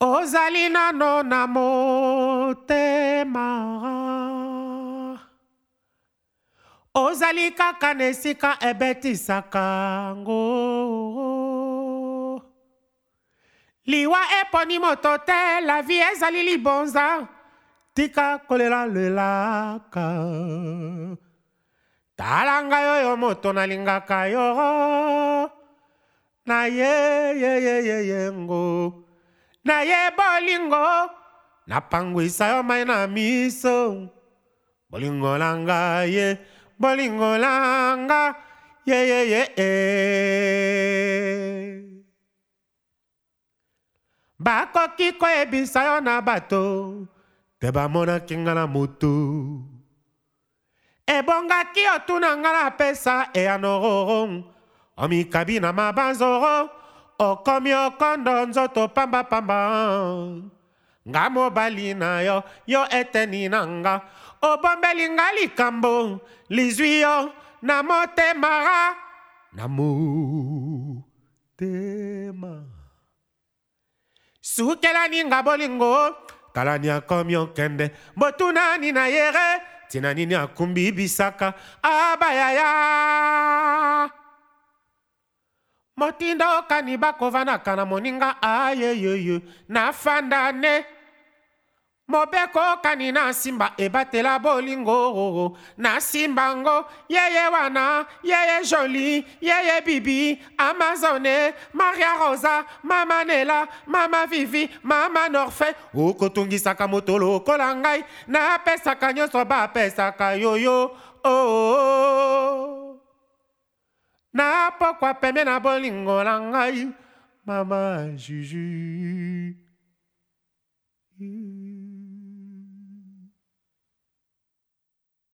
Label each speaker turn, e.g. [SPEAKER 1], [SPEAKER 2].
[SPEAKER 1] ozali nano na motema ozali kaka na esika ebetisaka ngo liwa eponi moto te la vie ezali libonza tika kolela lelaka tala ngai oyo moto nalingaka yo na yeyeyeye yengo ye, ye, ye, Na ye bolingo napangwisa yo mai na miso bolingo langa ye bolingo langa ye ye ye. e. bakoki koyebisa yo na bato te bamonaki nga na motu ebongaki otuna nga na pesa eyanororo omikabi na mabanzoro okomi okondo nzoto pambapamba nga mobali na yo yo eteni na nga obombeli nga likambo lizwi yo na motema na motema sukelani nga bolingo kala ni akomi okende mbotunani na yere ntina nini akumbi bisaka abayaya motinda okani bakovanaka na moninga ayeyoyo na fanda ne mobeko okani na nsimba ebatela bolingo na simba ngo yeye wana yeye joli yeye bibi amazone maria rosa mama nela mama vivi mama norfe okotungisaka moto lokola ngai napesaka nyonso bapesaka yoyo oo oh, oh, oh. napokwa pembe na bolingo na mama juju mm.